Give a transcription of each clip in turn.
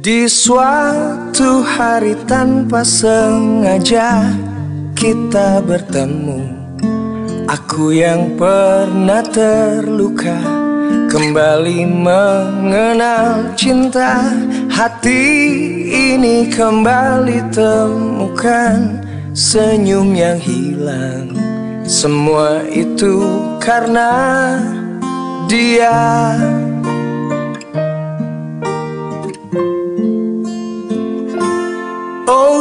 Di suatu hari tanpa sengaja kita bertemu. Aku yang pernah terluka Kembali mengenal cinta. Hati ini kembali temukan Senyum yang hilang. Semua itu karena dia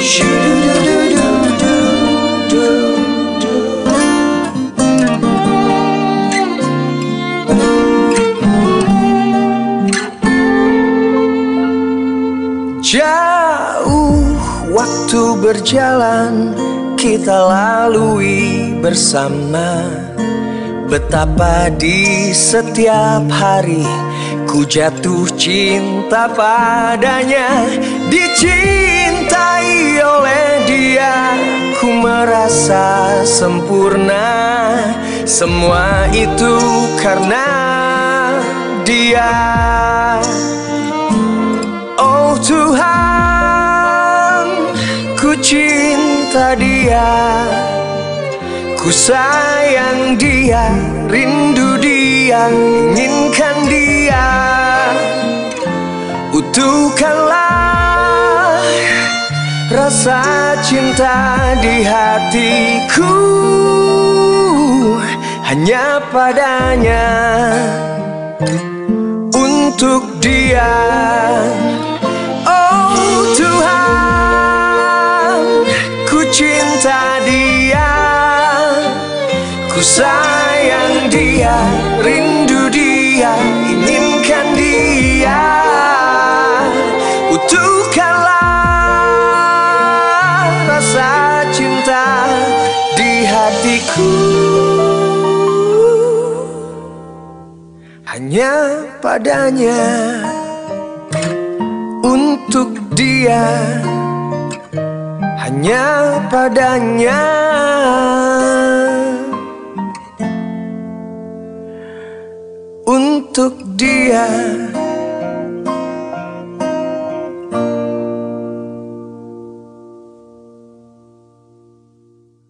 Jauh waktu berjalan kita lalui bersama. Betapa di setiap hari ku jatuh cinta padanya Dicintai oleh dia ku merasa sempurna Semua itu karena dia Oh Tuhan, ku cinta dia, ku sayang dia, rindu dia, inginkan dia. Utuhkanlah rasa cinta di hatiku. Hanya padanya. Untuk dia. Oh Tuhan, ku cinta dia, ku sayang dia, rindu Hanya padanya untuk dia. Hanya padanya. Untuk dia